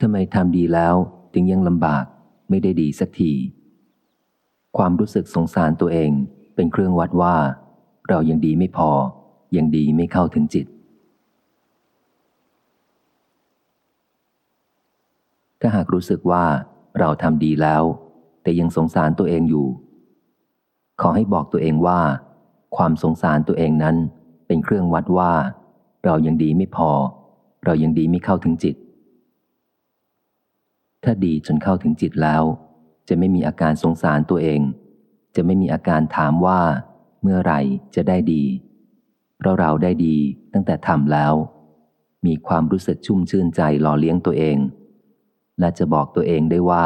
ทำไมทำดีแล้วถึงยังลำบากไม่ได้ดีสักที ความรู้สึกสงสารตัวเองเป็นเครื่องวัดว่า เรายังดีไม่พอ ยังดีไม่เข้าถึงจิต ถ้าหากรู้สึกว่าเราทำดีแล้ว แต่ยังสงสารตัวเองอยู่ ขอให้บอกตัวเองว่า ความสงสารตัวเองนั้นเป็นเครื่องวัดว่า เรายังดีไม่พอ เรายังดีไม่เข้าถึงจิต ถ้าดีจนเข้าถึงจิตแล้ว จะไม่มีอาการสงสารตัวเอง จะไม่มีอาการถามว่า เมื่อไหร่จะได้ดี เพราะเราได้ดีตั้งแต่ทำแล้ว มีความรู้สึกชุ่มชื่นใจหล่อเลี้ยงตัวเอง และจะบอกตัวเองได้ว่า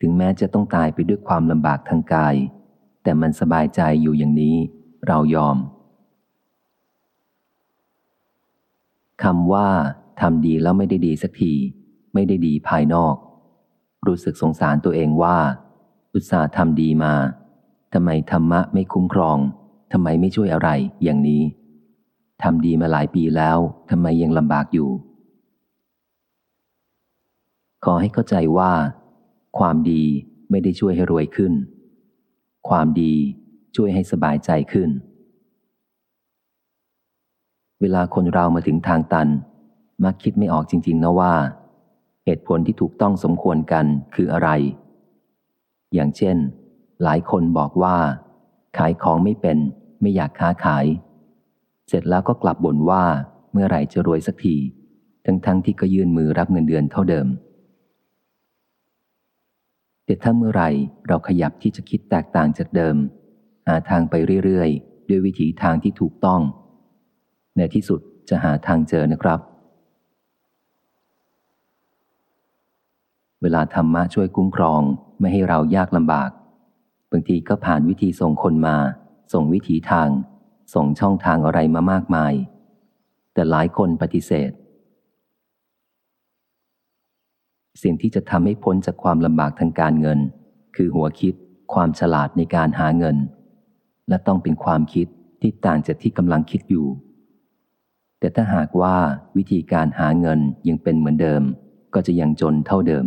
ถึงแม้จะต้องตายไปด้วยความลำบากทางกาย แต่มันสบายใจอยู่อย่างนี้ เรายอมคำว่าทำดีแล้วไม่ได้ดีสักที ไม่ได้ดีภายนอก รู้สึกสงสารตัวเองว่า อุตส่าห์ทำดีมาทำไมธรรมะไม่คุ้มครองทำไมไม่ช่วยอะไรอย่างนี้ทำดีมาหลายปีแล้วทำไมยังลำบากอยู่ ขอให้เข้าใจว่า ความดีไม่ได้ช่วยให้รวยขึ้น ความดีช่วยให้สบายใจขึ้น เวลาคนเรามาถึงทางตัน มักคิดไม่ออกจริง ๆ นะว่า เหตุผลที่ถูกต้องสมควรกันคืออะไร อย่างเช่น หลายคนบอกว่า ขายของไม่เป็น ไม่อยากค้าขาย เสร็จแล้วก็กลับบ่นว่าเมื่อไหร่จะรวยสักที ทั้งๆทที่ก็ยื่นมือรับเงินเดือนเท่าเดิม แต่ถ้าเมื่อไหร่เราขยับที่จะคิดแตกต่างจากเดิม หาทางไปเรื่อยๆ ด้วยวิถีทางที่ถูกต้อง ในที่สุดจะหาทางเจอนะครับ เวลาธรรมะช่วยคุ้มครองไม่ให้เรายากลำบาก บางทีก็ผ่านวิธีส่งคนมา ส่งวิถีทาง ส่งช่องทางอะไรมามากมาย แต่หลายคนปฏิเสธ สิ่งที่จะทำให้พ้นจากความลำบากทางการเงิน คือหัวคิดความฉลาดในการหาเงิน และต้องเป็นความคิดที่ต่างจากที่กำลังคิดอยู่ แต่ถ้าหากว่าวิธีการหาเงินยังเป็นเหมือนเดิม ก็จะยังจนเท่าเดิม